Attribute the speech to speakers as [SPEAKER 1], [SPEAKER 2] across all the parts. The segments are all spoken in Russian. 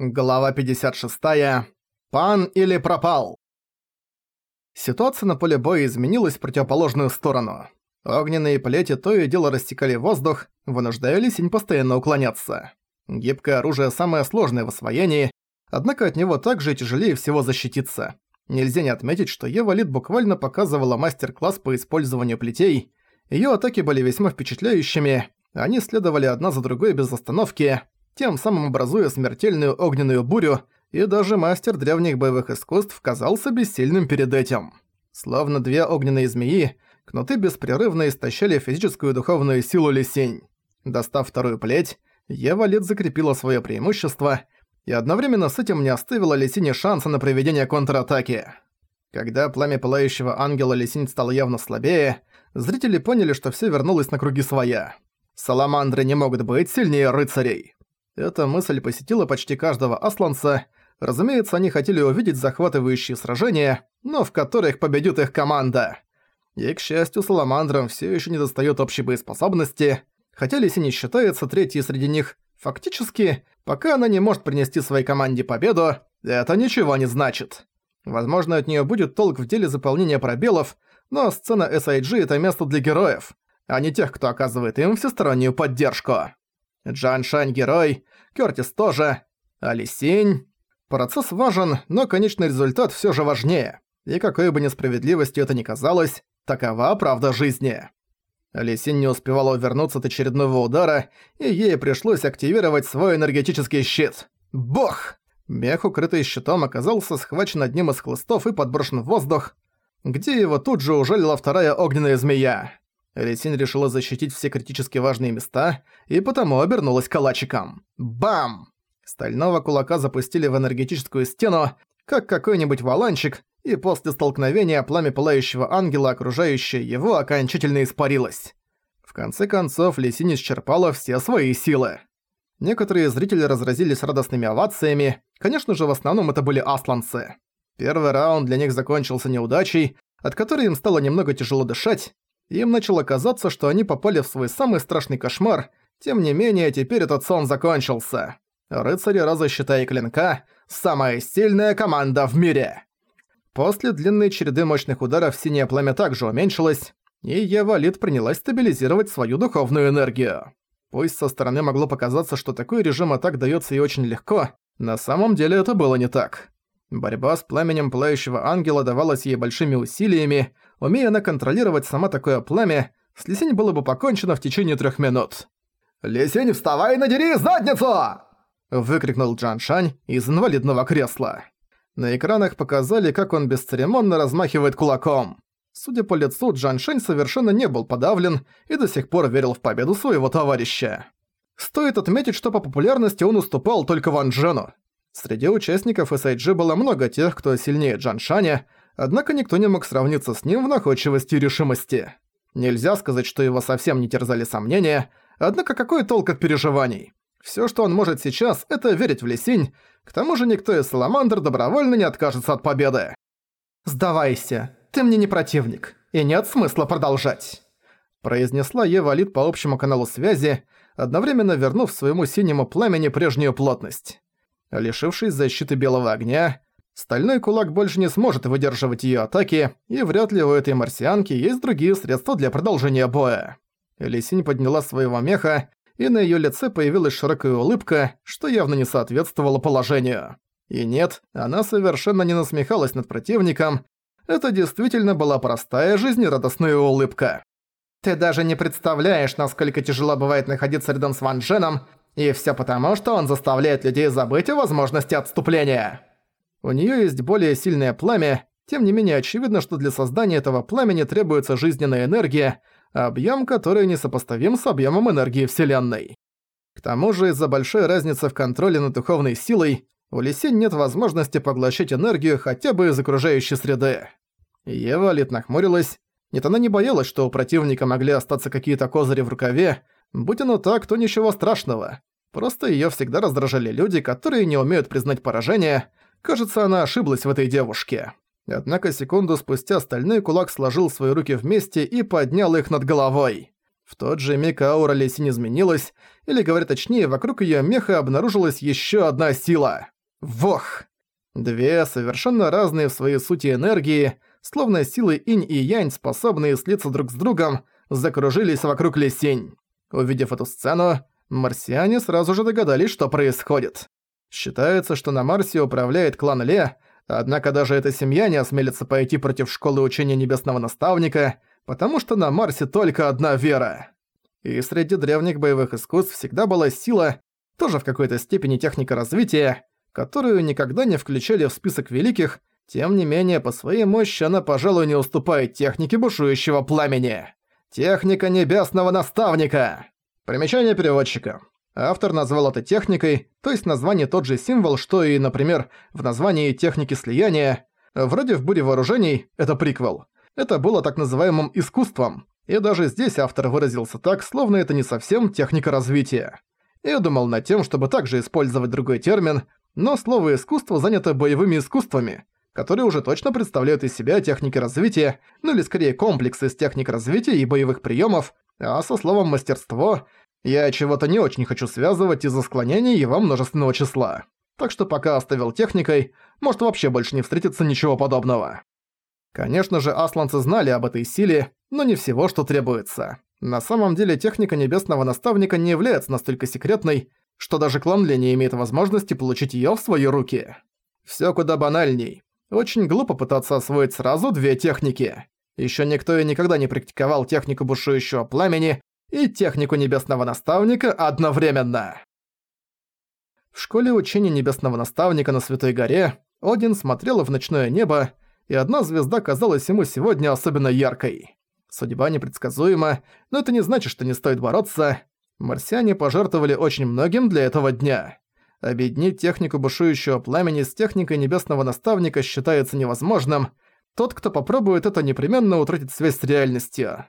[SPEAKER 1] Глава 56. Пан или пропал? Ситуация на поле боя изменилась в противоположную сторону. Огненные плети то и дело растекали воздух, вынуждая Лисинь постоянно уклоняться. Гибкое оружие самое сложное в освоении, однако от него также тяжелее всего защититься. Нельзя не отметить, что Ева Лид буквально показывала мастер-класс по использованию плетей. Её атаки были весьма впечатляющими, они следовали одна за другой без остановки, тем самым образуя смертельную огненную бурю, и даже мастер древних боевых искусств казался бессильным перед этим. Словно две огненные змеи, кнуты беспрерывно истощали физическую и духовную силу Лисень. Достав вторую плеть, Ева Лид закрепила свое преимущество и одновременно с этим не оставила Лисине шанса на проведение контратаки. Когда пламя пылающего ангела Лисинь стало явно слабее, зрители поняли, что все вернулось на круги своя. Саламандры не могут быть сильнее рыцарей. Эта мысль посетила почти каждого асланца. Разумеется, они хотели увидеть захватывающие сражения, но в которых победит их команда. И, к счастью, Саламандрам все еще не достает общей боеспособности. Хотя Лиси не считается третьей среди них, фактически, пока она не может принести своей команде победу, это ничего не значит. Возможно, от нее будет толк в деле заполнения пробелов, но сцена SIG — это место для героев, а не тех, кто оказывает им всестороннюю поддержку. Джан Шань герой, Кёртис тоже, Алисень. Процесс важен, но конечный результат всё же важнее. И какой бы несправедливостью это ни казалось, такова правда жизни. Алисень не успевала увернуться от очередного удара, и ей пришлось активировать свой энергетический щит. Бог! Мех, укрытый щитом, оказался схвачен одним из хлыстов и подброшен в воздух, где его тут же ужалила вторая огненная змея. Лисинь решила защитить все критически важные места и потому обернулась калачиком. Бам! Стального кулака запустили в энергетическую стену, как какой-нибудь валанчик, и после столкновения пламя пылающего ангела, окружающее его, окончательно испарилось. В конце концов, Лисинь исчерпала все свои силы. Некоторые зрители разразились радостными овациями, конечно же, в основном это были асланцы. Первый раунд для них закончился неудачей, от которой им стало немного тяжело дышать, им начало казаться, что они попали в свой самый страшный кошмар, тем не менее, теперь этот сон закончился. Рыцари раза щита и клинка – самая сильная команда в мире. После длинной череды мощных ударов синее пламя также уменьшилось, и Ева Лид принялась стабилизировать свою духовную энергию. Пусть со стороны могло показаться, что такой режим атак даётся ей очень легко, на самом деле это было не так. Борьба с пламенем пылающего ангела давалась ей большими усилиями, умея она контролировать сама такое пламя, с Лисень было бы покончено в течение трех минут. «Лисень, вставай и надери задницу!» выкрикнул Джан Шань из инвалидного кресла. На экранах показали, как он бесцеремонно размахивает кулаком. Судя по лицу, Джан Шань совершенно не был подавлен и до сих пор верил в победу своего товарища. Стоит отметить, что по популярности он уступал только Ван Джену. Среди участников SIG было много тех, кто сильнее Джан Шаня, однако никто не мог сравниться с ним в находчивости и решимости. Нельзя сказать, что его совсем не терзали сомнения, однако какой толк от переживаний? Всё, что он может сейчас, это верить в Лисинь, к тому же никто из Саламандр добровольно не откажется от победы. «Сдавайся, ты мне не противник, и нет смысла продолжать», произнесла Ева Лид по общему каналу связи, одновременно вернув своему синему пламени прежнюю плотность. Лишившись защиты белого огня, Стальной кулак больше не сможет выдерживать её атаки, и вряд ли у этой марсианки есть другие средства для продолжения боя. Лисинь подняла своего меха, и на её лице появилась широкая улыбка, что явно не соответствовало положению. И нет, она совершенно не насмехалась над противником, это действительно была простая жизнерадостная улыбка. «Ты даже не представляешь, насколько тяжело бывает находиться рядом с Ван Дженом, и всё потому, что он заставляет людей забыть о возможности отступления». У неё есть более сильное пламя, тем не менее очевидно, что для создания этого пламени требуется жизненная энергия, объём которой несопоставим с объёмом энергии Вселенной. К тому же из-за большой разницы в контроле над духовной силой у Лисень нет возможности поглощать энергию хотя бы из окружающей среды. Ева лит нахмурилась. Нет, она не боялась, что у противника могли остаться какие-то козыри в рукаве. Будь оно так, то ничего страшного. Просто её всегда раздражали люди, которые не умеют признать поражение, Кажется, она ошиблась в этой девушке. Однако секунду спустя стальной кулак сложил свои руки вместе и поднял их над головой. В тот же миг аура Лисинь изменилась, или, говоря точнее, вокруг её меха обнаружилась ещё одна сила. Вох! Две совершенно разные в своей сути энергии, словно силы инь и янь, способные слиться друг с другом, закружились вокруг Лисинь. Увидев эту сцену, марсиане сразу же догадались, что происходит. Считается, что на Марсе управляет клан Ле, однако даже эта семья не осмелится пойти против школы учения Небесного Наставника, потому что на Марсе только одна вера. И среди древних боевых искусств всегда была сила, тоже в какой-то степени техника развития, которую никогда не включали в список великих, тем не менее по своей мощи она, пожалуй, не уступает технике бушующего пламени. Техника Небесного Наставника! Примечание переводчика. Автор назвал это техникой, то есть название тот же символ, что и, например, в названии техники слияния. Вроде в «Буре вооружений» — это приквел. Это было так называемым искусством. И даже здесь автор выразился так, словно это не совсем техника развития. Я думал над тем, чтобы также использовать другой термин, но слово «искусство» занято боевыми искусствами, которые уже точно представляют из себя техники развития, ну или скорее комплекс из техник развития и боевых приемов, а со словом «мастерство» я чего-то не очень хочу связывать из-за склонения его множественного числа. Так что пока оставил техникой, может вообще больше не встретиться ничего подобного. Конечно же, асланцы знали об этой силе, но не всего, что требуется. На самом деле техника Небесного Наставника не является настолько секретной, что даже клан Ли не имеет возможности получить её в свои руки. Всё куда банальней. Очень глупо пытаться освоить сразу две техники. Ещё никто и никогда не практиковал технику бушующего пламени и технику Небесного Наставника одновременно. В школе учения Небесного Наставника на Святой Горе Один смотрел в ночное небо, и одна звезда казалась ему сегодня особенно яркой. Судьба непредсказуема, но это не значит, что не стоит бороться. Марсиане пожертвовали очень многим для этого дня. Объединить технику бушующего пламени с техникой небесного наставника считается невозможным. Тот, кто попробует это, непременно утратит связь с реальностью.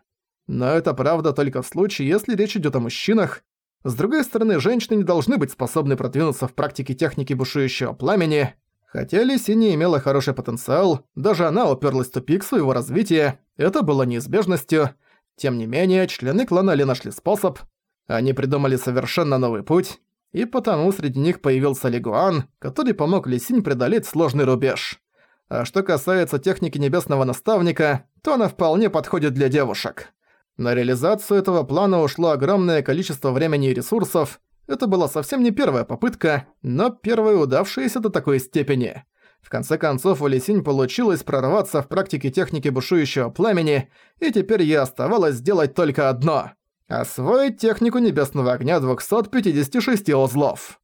[SPEAKER 1] Но это правда только в случае, если речь идет о мужчинах. С другой стороны, женщины не должны быть способны продвинуться в практике техники бушующего пламени. Хотя Лиси не имела хороший потенциал, даже она уперлась в тупик своего развития, это было неизбежностью. Тем не менее, члены клана Ли нашли способ, они придумали совершенно новый путь, и потому среди них появился Лигуан, который помог Лисинь преодолеть сложный рубеж. А что касается техники Небесного Наставника, то она вполне подходит для девушек. На реализацию этого плана ушло огромное количество времени и ресурсов. Это была совсем не первая попытка, но первая удавшаяся до такой степени. В конце концов, у Лисинь получилось прорваться в практике техники бушующего пламени, и теперь ей оставалось сделать только одно Освоить технику Небесного Огня 256 узлов.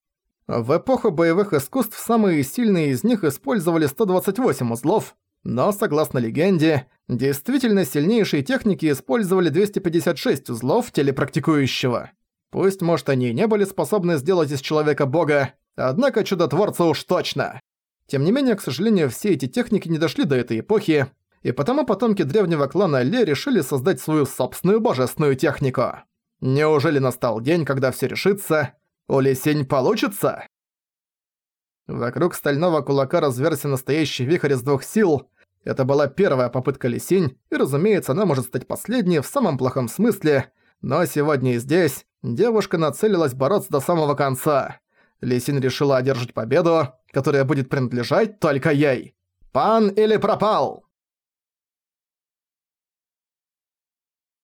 [SPEAKER 1] В эпоху боевых искусств самые сильные из них использовали 128 узлов, но, согласно легенде, действительно сильнейшие техники использовали 256 узлов телепрактикующего. Пусть, может, они и не были способны сделать из человека бога, однако чудотворца уж точно. Тем не менее, к сожалению, все эти техники не дошли до этой эпохи, и потому потомки древнего клана Ле решили создать свою собственную божественную технику. Неужели настал день, когда все решится? У Лисень получится? Вокруг стального кулака разверся настоящий вихрь из двух сил. Это была первая попытка Лисинь, и, разумеется, она может стать последней в самом плохом смысле, но сегодня и здесь девушка нацелилась бороться до самого конца. Лисинь решила одержать победу, которая будет принадлежать только ей. «Пан или пропал!»